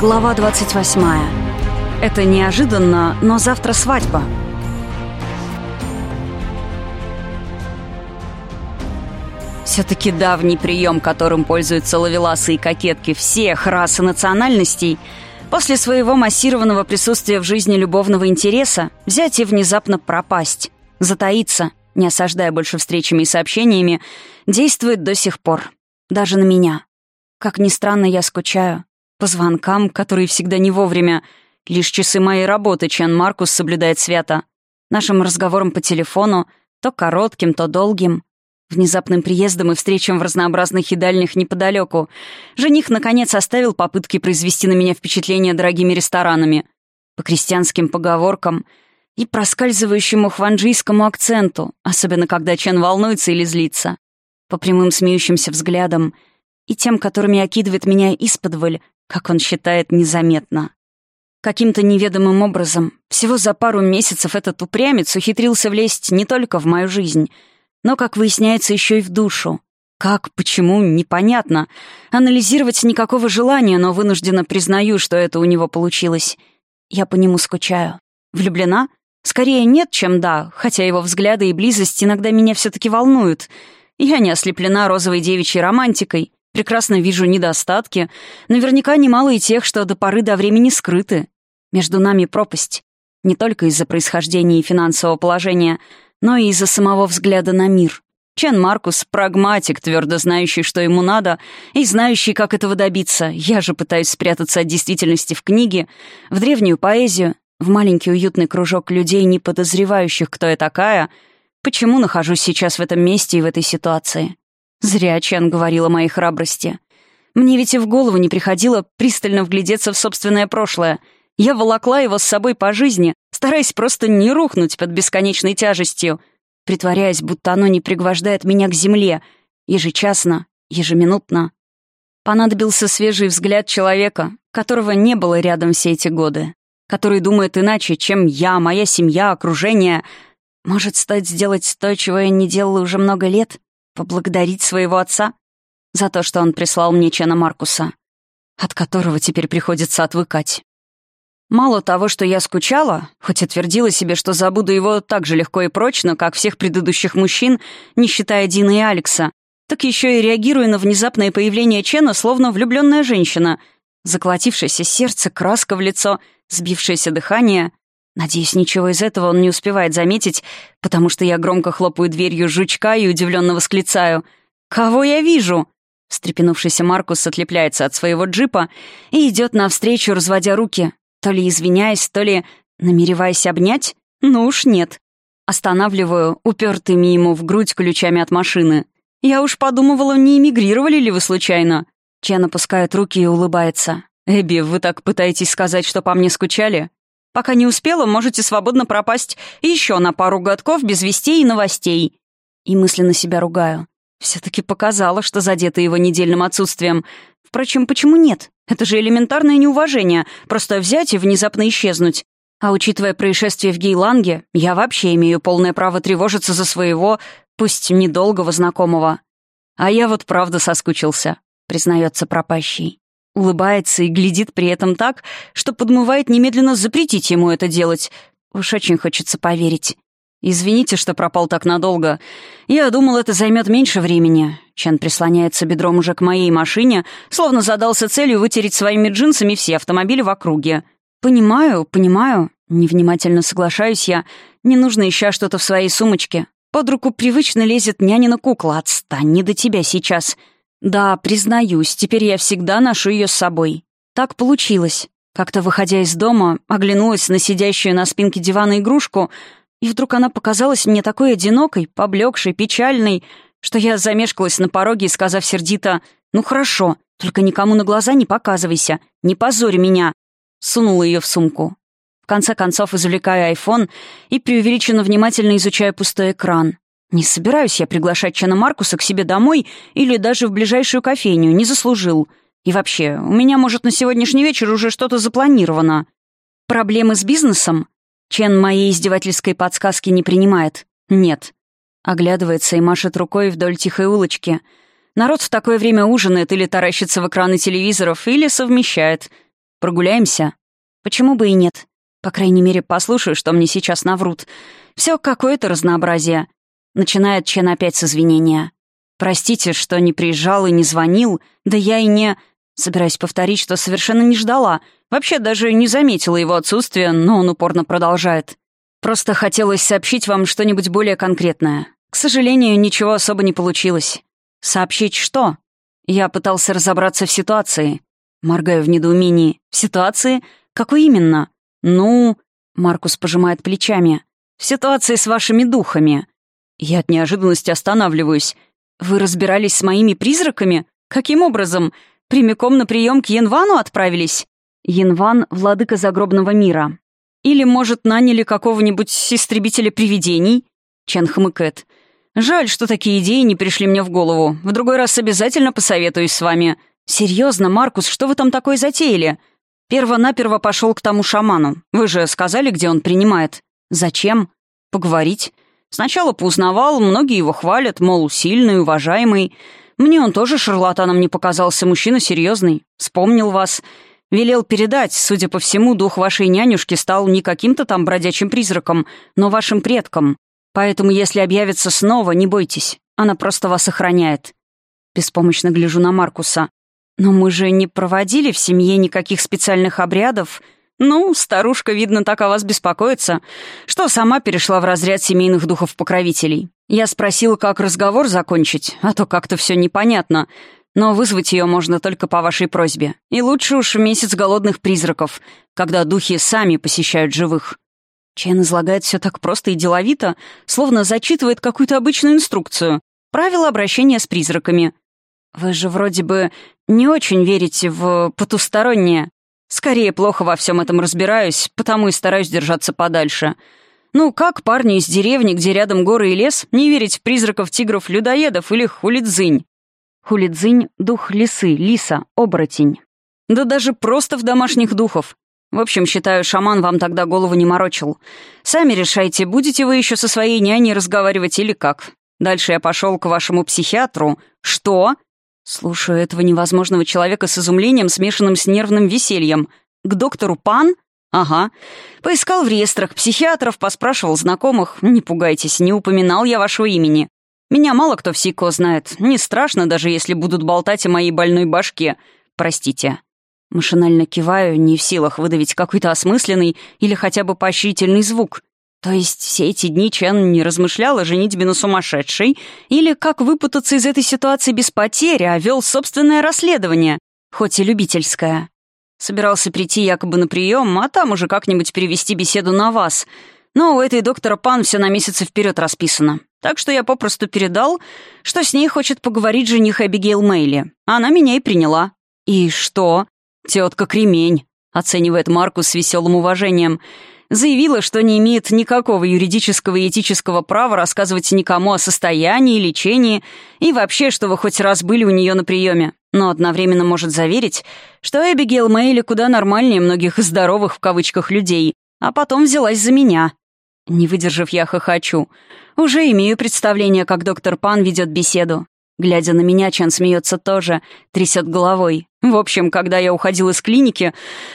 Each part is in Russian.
Глава 28. Это неожиданно, но завтра свадьба. Все-таки давний прием, которым пользуются ловеласы и кокетки всех рас и национальностей, после своего массированного присутствия в жизни любовного интереса взять и внезапно пропасть, затаиться, не осаждая больше встречами и сообщениями, действует до сих пор. Даже на меня. Как ни странно, я скучаю. По звонкам, которые всегда не вовремя. Лишь часы моей работы Чен Маркус соблюдает свято. Нашим разговором по телефону, то коротким, то долгим. Внезапным приездом и встречам в разнообразных едальнях неподалеку. Жених, наконец, оставил попытки произвести на меня впечатление дорогими ресторанами. По крестьянским поговоркам и проскальзывающему хванджийскому акценту, особенно когда Чен волнуется или злится. По прямым смеющимся взглядам и тем, которыми окидывает меня исподволь, как он считает, незаметно. Каким-то неведомым образом, всего за пару месяцев этот упрямец ухитрился влезть не только в мою жизнь, но, как выясняется, еще и в душу. Как, почему, непонятно. Анализировать никакого желания, но вынужденно признаю, что это у него получилось. Я по нему скучаю. Влюблена? Скорее нет, чем да, хотя его взгляды и близость иногда меня все-таки волнуют. Я не ослеплена розовой девичьей романтикой. Прекрасно вижу недостатки. Наверняка немало и тех, что до поры до времени скрыты. Между нами пропасть. Не только из-за происхождения и финансового положения, но и из-за самого взгляда на мир. Чен Маркус — прагматик, твердо знающий, что ему надо, и знающий, как этого добиться. Я же пытаюсь спрятаться от действительности в книге, в древнюю поэзию, в маленький уютный кружок людей, не подозревающих, кто я такая, почему нахожусь сейчас в этом месте и в этой ситуации. Зря Чан говорил о моей храбрости. Мне ведь и в голову не приходило пристально вглядеться в собственное прошлое. Я волокла его с собой по жизни, стараясь просто не рухнуть под бесконечной тяжестью, притворяясь, будто оно не пригвождает меня к земле, ежечасно, ежеминутно. Понадобился свежий взгляд человека, которого не было рядом все эти годы, который думает иначе, чем я, моя семья, окружение. Может, стоит сделать то, чего я не делала уже много лет? Поблагодарить своего отца за то, что он прислал мне Чена Маркуса, от которого теперь приходится отвыкать. Мало того, что я скучала, хоть и твердила себе, что забуду его так же легко и прочно, как всех предыдущих мужчин, не считая Дины и Алекса, так еще и реагируя на внезапное появление Чена, словно влюбленная женщина. Заколотившееся сердце, краска в лицо, сбившееся дыхание. Надеюсь, ничего из этого он не успевает заметить, потому что я громко хлопаю дверью жучка и удивленно восклицаю. «Кого я вижу?» Встрепенувшийся Маркус отлепляется от своего джипа и идет навстречу, разводя руки. То ли извиняясь, то ли намереваясь обнять. Ну уж нет. Останавливаю, упертыми ему в грудь ключами от машины. Я уж подумывала, не эмигрировали ли вы случайно? Чен опускает руки и улыбается. «Эбби, вы так пытаетесь сказать, что по мне скучали? Пока не успела, можете свободно пропасть еще на пару годков без вестей и новостей. И мысленно себя ругаю. Все-таки показала, что задета его недельным отсутствием. Впрочем, почему нет? Это же элементарное неуважение, просто взять и внезапно исчезнуть. А учитывая происшествие в Гейланге, я вообще имею полное право тревожиться за своего, пусть недолгого знакомого. А я вот правда соскучился, признается пропащий улыбается и глядит при этом так, что подмывает немедленно запретить ему это делать. Уж очень хочется поверить. «Извините, что пропал так надолго. Я думал, это займет меньше времени». Чен прислоняется бедром уже к моей машине, словно задался целью вытереть своими джинсами все автомобили в округе. «Понимаю, понимаю». Невнимательно соглашаюсь я. Не нужно ища что-то в своей сумочке. Под руку привычно лезет нянина кукла. «Отстань, не до тебя сейчас». Да, признаюсь, теперь я всегда ношу ее с собой. Так получилось. Как-то выходя из дома, оглянулась на сидящую на спинке дивана игрушку, и вдруг она показалась мне такой одинокой, поблекшей, печальной, что я замешкалась на пороге, сказав сердито «Ну хорошо, только никому на глаза не показывайся, не позорь меня». Сунула ее в сумку. В конце концов извлекаю айфон и преувеличенно внимательно изучаю пустой экран. Не собираюсь я приглашать Чена Маркуса к себе домой или даже в ближайшую кофейню, не заслужил. И вообще, у меня, может, на сегодняшний вечер уже что-то запланировано. Проблемы с бизнесом? Чен моей издевательской подсказки не принимает. Нет. Оглядывается и машет рукой вдоль тихой улочки. Народ в такое время ужинает или таращится в экраны телевизоров, или совмещает. Прогуляемся? Почему бы и нет? По крайней мере, послушаю, что мне сейчас наврут. Все какое-то разнообразие. Начинает Чен опять с извинения. Простите, что не приезжал и не звонил, да я и не... Собираюсь повторить, что совершенно не ждала. Вообще даже не заметила его отсутствия, но он упорно продолжает. Просто хотелось сообщить вам что-нибудь более конкретное. К сожалению, ничего особо не получилось. Сообщить что? Я пытался разобраться в ситуации. Моргаю в недоумении. В ситуации? Какой именно? Ну... Маркус пожимает плечами. В ситуации с вашими духами. Я от неожиданности останавливаюсь. Вы разбирались с моими призраками? Каким образом? Прямиком на прием к Янвану отправились? Янван — владыка загробного мира. Или, может, наняли какого-нибудь истребителя привидений? Чен хмыкает. Жаль, что такие идеи не пришли мне в голову. В другой раз обязательно посоветуюсь с вами. Серьезно, Маркус, что вы там такое затеяли? Перво-наперво пошел к тому шаману. Вы же сказали, где он принимает. Зачем? Поговорить. Сначала поузнавал, многие его хвалят, мол, сильный, уважаемый. Мне он тоже шарлатаном не показался, мужчина серьезный. Вспомнил вас. Велел передать, судя по всему, дух вашей нянюшки стал не каким-то там бродячим призраком, но вашим предком. Поэтому, если объявится снова, не бойтесь. Она просто вас охраняет. Беспомощно гляжу на Маркуса. Но мы же не проводили в семье никаких специальных обрядов. Ну, старушка, видно, так о вас беспокоится, что сама перешла в разряд семейных духов-покровителей. Я спросила, как разговор закончить, а то как-то все непонятно. Но вызвать ее можно только по вашей просьбе. И лучше уж месяц голодных призраков, когда духи сами посещают живых. Чен излагает все так просто и деловито, словно зачитывает какую-то обычную инструкцию. Правила обращения с призраками. Вы же вроде бы не очень верите в потустороннее. Скорее, плохо во всем этом разбираюсь, потому и стараюсь держаться подальше. Ну, как парни из деревни, где рядом горы и лес, не верить в призраков тигров-людоедов или хулидзынь? Хулидзынь — дух лисы, лиса, оборотень. Да даже просто в домашних духов. В общем, считаю, шаман вам тогда голову не морочил. Сами решайте, будете вы еще со своей няней разговаривать или как. Дальше я пошел к вашему психиатру. Что? Слушаю этого невозможного человека с изумлением, смешанным с нервным весельем. К доктору Пан? Ага. Поискал в реестрах психиатров, поспрашивал знакомых. Не пугайтесь, не упоминал я вашего имени. Меня мало кто в СИКО знает. Не страшно, даже если будут болтать о моей больной башке. Простите. Машинально киваю, не в силах выдавить какой-то осмысленный или хотя бы поощрительный звук. То есть все эти дни Чен не размышлял о женитьбе на сумасшедшей или как выпутаться из этой ситуации без потери, а вел собственное расследование, хоть и любительское. Собирался прийти якобы на прием, а там уже как-нибудь перевести беседу на вас. Но у этой доктора Пан все на месяцы вперед расписано. Так что я попросту передал, что с ней хочет поговорить жених Эбигейл Мейли. Она меня и приняла. И что? Тетка Кремень, оценивает Маркус с веселым уважением заявила, что не имеет никакого юридического и этического права рассказывать никому о состоянии, лечении и вообще, что вы хоть раз были у нее на приеме, но одновременно может заверить, что Эбигейл Мэйли куда нормальнее многих здоровых в кавычках людей, а потом взялась за меня. Не выдержав, я хохочу. Уже имею представление, как доктор Пан ведет беседу. Глядя на меня, Чан смеется тоже, трясет головой. В общем, когда я уходил из клиники,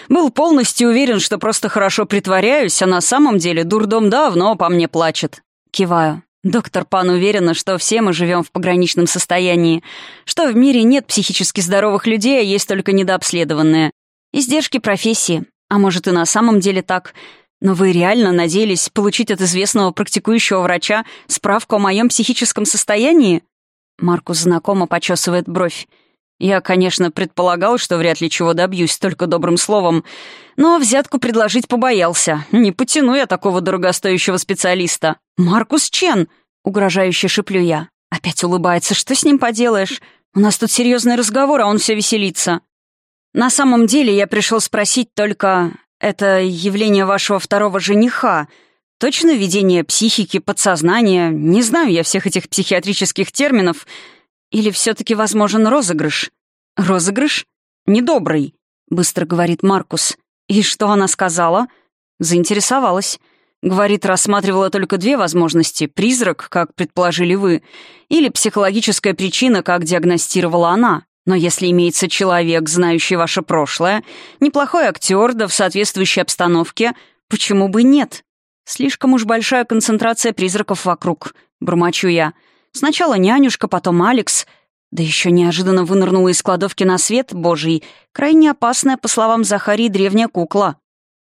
был полностью уверен, что просто хорошо притворяюсь, а на самом деле дурдом давно по мне плачет. Киваю. Доктор Пан уверена, что все мы живем в пограничном состоянии, что в мире нет психически здоровых людей, а есть только недообследованные. Издержки профессии. А может и на самом деле так. Но вы реально надеялись получить от известного практикующего врача справку о моем психическом состоянии? Маркус знакомо почесывает бровь. Я, конечно, предполагал, что вряд ли чего добьюсь только добрым словом, но взятку предложить побоялся. Не потяну я такого дорогостоящего специалиста. «Маркус Чен!» — угрожающе шеплю я. Опять улыбается. «Что с ним поделаешь? У нас тут серьезный разговор, а он все веселится». На самом деле я пришел спросить только... Это явление вашего второго жениха. Точно видение психики, подсознания? Не знаю я всех этих психиатрических терминов. Или все-таки возможен розыгрыш? Розыгрыш? Недобрый, быстро говорит Маркус. И что она сказала? Заинтересовалась. Говорит, рассматривала только две возможности. Призрак, как предположили вы, или психологическая причина, как диагностировала она. Но если имеется человек, знающий ваше прошлое, неплохой актер, да в соответствующей обстановке, почему бы нет? Слишком уж большая концентрация призраков вокруг, бормочу я. Сначала нянюшка, потом Алекс. Да еще неожиданно вынырнула из кладовки на свет божий, крайне опасная, по словам Захарии, древняя кукла.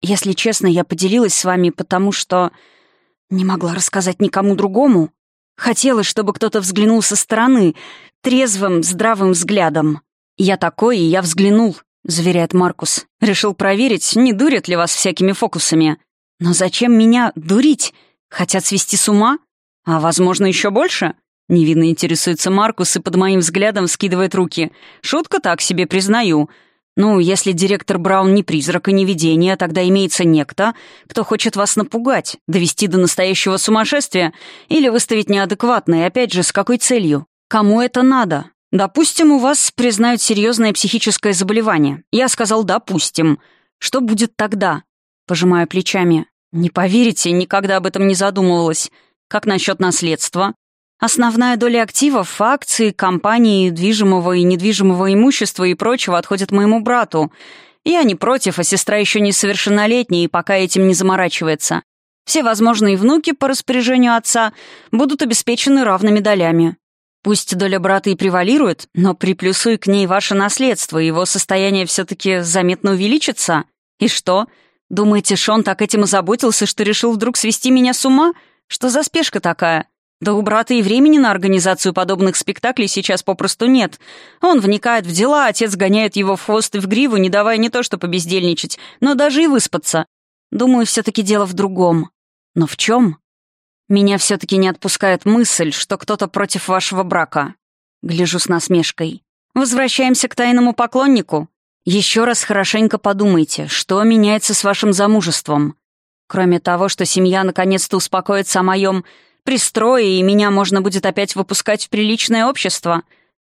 Если честно, я поделилась с вами, потому что не могла рассказать никому другому. Хотелось, чтобы кто-то взглянул со стороны, трезвым, здравым взглядом. «Я такой, и я взглянул», — заверяет Маркус. «Решил проверить, не дурят ли вас всякими фокусами. Но зачем меня дурить? Хотят свести с ума? А, возможно, еще больше?» Невинно интересуется Маркус и под моим взглядом скидывает руки. «Шутка так себе, признаю. Ну, если директор Браун не призрак и не видение, тогда имеется некто, кто хочет вас напугать, довести до настоящего сумасшествия или выставить неадекватно, и опять же, с какой целью? Кому это надо? Допустим, у вас признают серьезное психическое заболевание. Я сказал «допустим». Что будет тогда? Пожимаю плечами. Не поверите, никогда об этом не задумывалась. Как насчет наследства? Основная доля активов, акций, компаний, движимого и недвижимого имущества и прочего отходит моему брату. Я не против, а сестра еще несовершеннолетняя и пока этим не заморачивается. Все возможные внуки по распоряжению отца будут обеспечены равными долями. Пусть доля брата и превалирует, но приплюсуй к ней ваше наследство, его состояние все-таки заметно увеличится. И что? Думаете, Шон так этим озаботился, что решил вдруг свести меня с ума? Что за спешка такая? Да у брата и времени на организацию подобных спектаклей сейчас попросту нет. Он вникает в дела, отец гоняет его в хвост и в гриву, не давая не то что побездельничать, но даже и выспаться. Думаю, все-таки дело в другом. Но в чем? Меня все-таки не отпускает мысль, что кто-то против вашего брака. Гляжу с насмешкой. Возвращаемся к тайному поклоннику. Еще раз хорошенько подумайте, что меняется с вашим замужеством. Кроме того, что семья наконец-то успокоится о моем пристрое, и меня можно будет опять выпускать в приличное общество.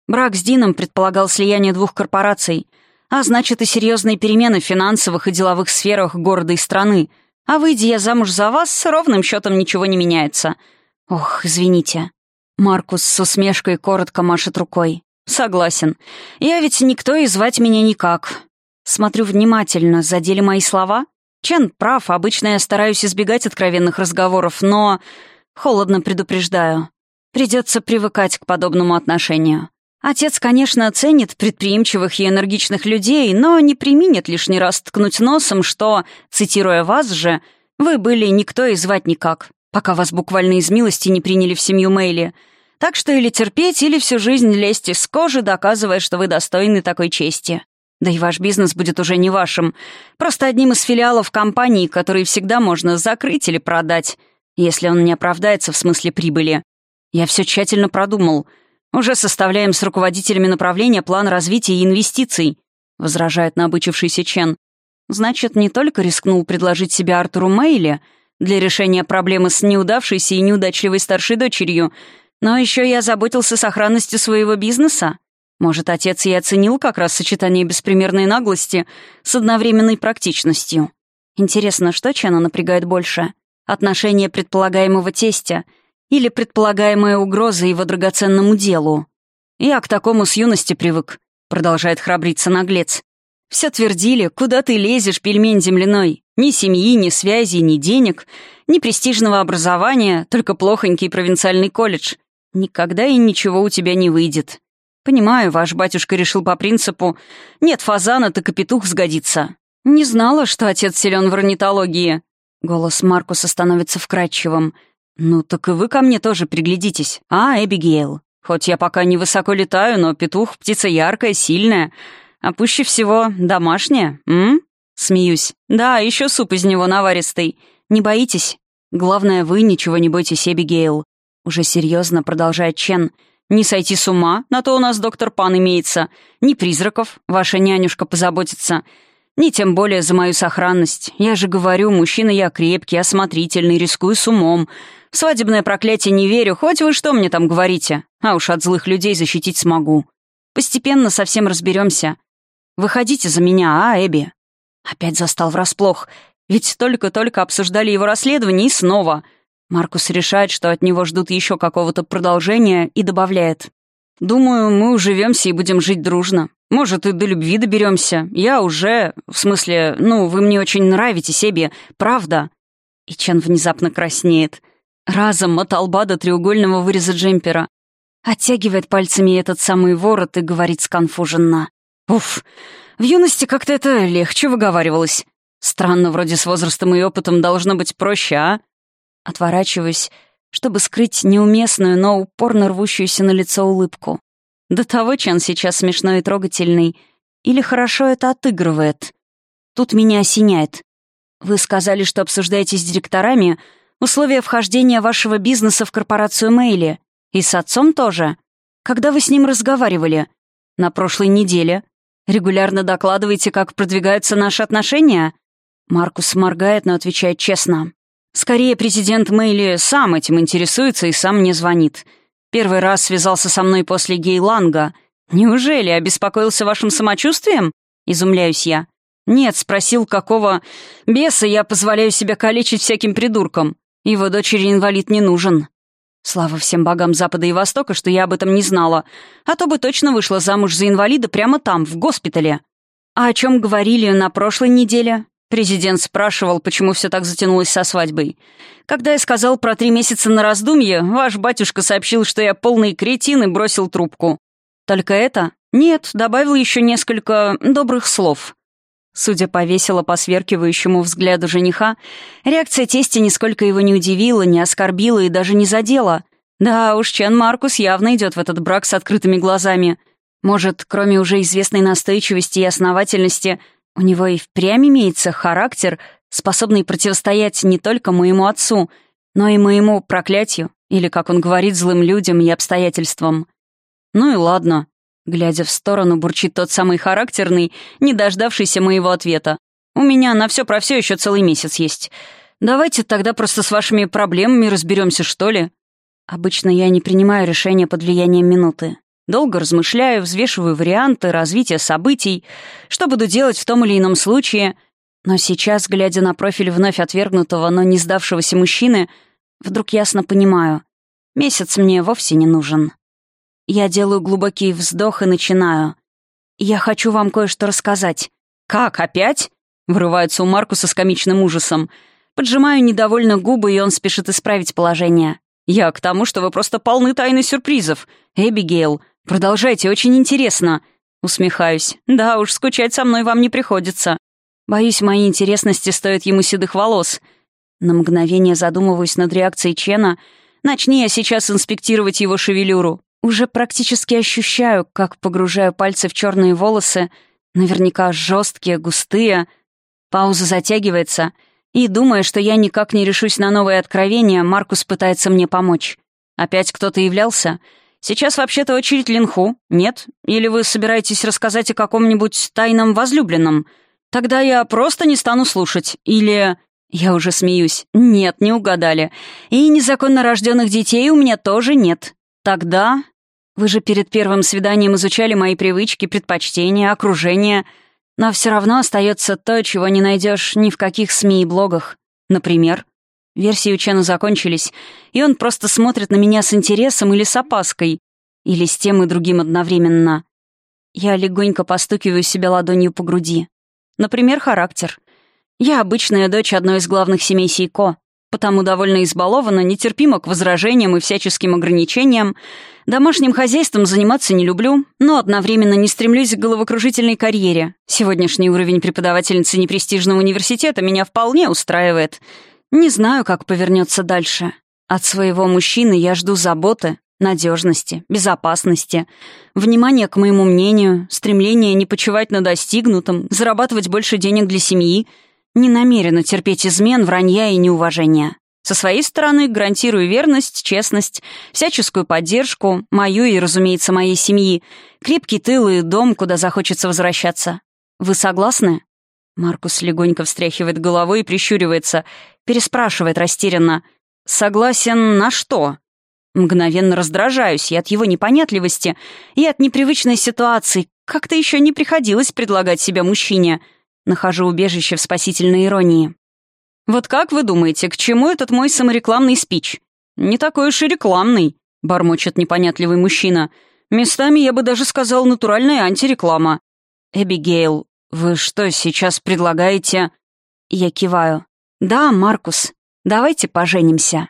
Брак с Дином предполагал слияние двух корпораций, а значит и серьезные перемены в финансовых и деловых сферах города и страны. А выйдя я замуж за вас, с ровным счетом ничего не меняется. Ох, извините. Маркус с усмешкой коротко машет рукой. Согласен. Я ведь никто и звать меня никак. Смотрю внимательно, задели мои слова? Чен прав, обычно я стараюсь избегать откровенных разговоров, но... Холодно предупреждаю. Придется привыкать к подобному отношению. Отец, конечно, ценит предприимчивых и энергичных людей, но не применит лишний раз ткнуть носом, что, цитируя вас же, вы были никто и звать никак, пока вас буквально из милости не приняли в семью Мэйли. Так что или терпеть, или всю жизнь лезть из кожи, доказывая, что вы достойны такой чести. Да и ваш бизнес будет уже не вашим, просто одним из филиалов компании, которые всегда можно закрыть или продать если он не оправдается в смысле прибыли. Я все тщательно продумал. Уже составляем с руководителями направления план развития и инвестиций», — возражает набычившийся Чен. «Значит, не только рискнул предложить себя Артуру Мейли для решения проблемы с неудавшейся и неудачливой старшей дочерью, но еще и озаботился сохранностью своего бизнеса? Может, отец и оценил как раз сочетание беспримерной наглости с одновременной практичностью? Интересно, что Чена напрягает больше?» отношение предполагаемого тестя или предполагаемая угроза его драгоценному делу. «Я к такому с юности привык», — продолжает храбриться наглец. «Все твердили, куда ты лезешь, пельмень земляной? Ни семьи, ни связи, ни денег, ни престижного образования, только плохонький провинциальный колледж. Никогда и ничего у тебя не выйдет. Понимаю, ваш батюшка решил по принципу «нет фазана, так и петух сгодится». Не знала, что отец силен в орнитологии. Голос Маркуса становится вкрадчивым. «Ну так и вы ко мне тоже приглядитесь, а, Эбигейл? Хоть я пока не высоко летаю, но петух — птица яркая, сильная, а пуще всего домашняя, м?» Смеюсь. «Да, еще суп из него наваристый. Не боитесь? Главное, вы ничего не бойтесь, Эбигейл». Уже серьезно продолжает Чен. «Не сойти с ума, на то у нас доктор Пан имеется. Ни призраков, ваша нянюшка позаботится. Ни тем более за мою сохранность. Я же говорю, мужчина я крепкий, осмотрительный, рискую с умом. В свадебное проклятие не верю, хоть вы что мне там говорите. А уж от злых людей защитить смогу. Постепенно совсем разберемся. Выходите за меня, а, Эбби?» Опять застал врасплох. Ведь только-только обсуждали его расследование и снова. Маркус решает, что от него ждут еще какого-то продолжения и добавляет. Думаю, мы уживемся и будем жить дружно. Может, и до любви доберемся. Я уже... В смысле, ну, вы мне очень нравитесь, себе, правда?» И Чен внезапно краснеет. Разом от лба до треугольного выреза джемпера. Оттягивает пальцами этот самый ворот и говорит сконфуженно. «Уф, в юности как-то это легче выговаривалось. Странно, вроде с возрастом и опытом должно быть проще, а?» Отворачиваюсь, чтобы скрыть неуместную, но упорно рвущуюся на лицо улыбку. До того Чан сейчас смешной и трогательный. Или хорошо это отыгрывает. Тут меня осеняет. Вы сказали, что обсуждаете с директорами условия вхождения вашего бизнеса в корпорацию Мэйли. И с отцом тоже. Когда вы с ним разговаривали? На прошлой неделе. Регулярно докладываете, как продвигаются наши отношения? Маркус моргает, но отвечает честно. Скорее, президент Мэйли сам этим интересуется и сам мне звонит. Первый раз связался со мной после Гейланга. Неужели обеспокоился вашим самочувствием? Изумляюсь я. Нет, спросил, какого беса я позволяю себя калечить всяким придуркам. Его дочери инвалид не нужен. Слава всем богам Запада и Востока, что я об этом не знала. А то бы точно вышла замуж за инвалида прямо там, в госпитале. А о чем говорили на прошлой неделе? Президент спрашивал, почему все так затянулось со свадьбой. Когда я сказал про три месяца на раздумье, ваш батюшка сообщил, что я полный кретин и бросил трубку. Только это? Нет, добавил еще несколько добрых слов. Судя по весело посверкивающему взгляду жениха, реакция тестя нисколько его не удивила, не оскорбила и даже не задела. Да уж, Чен Маркус явно идет в этот брак с открытыми глазами. Может, кроме уже известной настойчивости и основательности — у него и впрямь имеется характер, способный противостоять не только моему отцу, но и моему проклятию, или, как он говорит, злым людям и обстоятельствам. Ну и ладно. Глядя в сторону, бурчит тот самый характерный, не дождавшийся моего ответа. У меня на все про все еще целый месяц есть. Давайте тогда просто с вашими проблемами разберемся, что ли. Обычно я не принимаю решения под влиянием минуты. Долго размышляю, взвешиваю варианты развития событий, что буду делать в том или ином случае. Но сейчас, глядя на профиль вновь отвергнутого, но не сдавшегося мужчины, вдруг ясно понимаю. Месяц мне вовсе не нужен. Я делаю глубокий вздох и начинаю. «Я хочу вам кое-что рассказать». «Как, опять?» — вырывается у Маркуса с комичным ужасом. Поджимаю недовольно губы, и он спешит исправить положение. «Я к тому, что вы просто полны тайны сюрпризов. Эбигейл, «Продолжайте, очень интересно». Усмехаюсь. «Да уж, скучать со мной вам не приходится. Боюсь, мои интересности стоят ему седых волос». На мгновение задумываюсь над реакцией Чена. Начни я сейчас инспектировать его шевелюру. Уже практически ощущаю, как погружаю пальцы в черные волосы, наверняка жесткие, густые. Пауза затягивается, и, думая, что я никак не решусь на новые откровения, Маркус пытается мне помочь. Опять кто-то являлся — Сейчас вообще-то очередь Линху, нет? Или вы собираетесь рассказать о каком-нибудь тайном возлюбленном? Тогда я просто не стану слушать. Или... Я уже смеюсь. Нет, не угадали. И незаконно рожденных детей у меня тоже нет. Тогда... Вы же перед первым свиданием изучали мои привычки, предпочтения, окружение. Но все равно остается то, чего не найдешь ни в каких СМИ и блогах. Например, Версии у Чена закончились, и он просто смотрит на меня с интересом или с опаской, или с тем и другим одновременно. Я легонько постукиваю себя ладонью по груди. Например, характер. Я обычная дочь одной из главных семей Сейко, потому довольно избалована, нетерпима к возражениям и всяческим ограничениям. Домашним хозяйством заниматься не люблю, но одновременно не стремлюсь к головокружительной карьере. Сегодняшний уровень преподавательницы непрестижного университета меня вполне устраивает — не знаю, как повернется дальше. От своего мужчины я жду заботы, надежности, безопасности, внимания к моему мнению, стремления не почивать на достигнутом, зарабатывать больше денег для семьи. Не намерена терпеть измен, вранья и неуважения. Со своей стороны гарантирую верность, честность, всяческую поддержку, мою и, разумеется, моей семьи, крепкий тыл и дом, куда захочется возвращаться. Вы согласны? Маркус легонько встряхивает головой и прищуривается, переспрашивает растерянно. «Согласен на что?» Мгновенно раздражаюсь и от его непонятливости, и от непривычной ситуации. Как-то еще не приходилось предлагать себя мужчине. Нахожу убежище в спасительной иронии. «Вот как вы думаете, к чему этот мой саморекламный спич?» «Не такой уж и рекламный», — бормочет непонятливый мужчина. Местами я бы даже сказал натуральная антиреклама. Эбигейл, вы что сейчас предлагаете? Я киваю. Да, Маркус, давайте поженимся.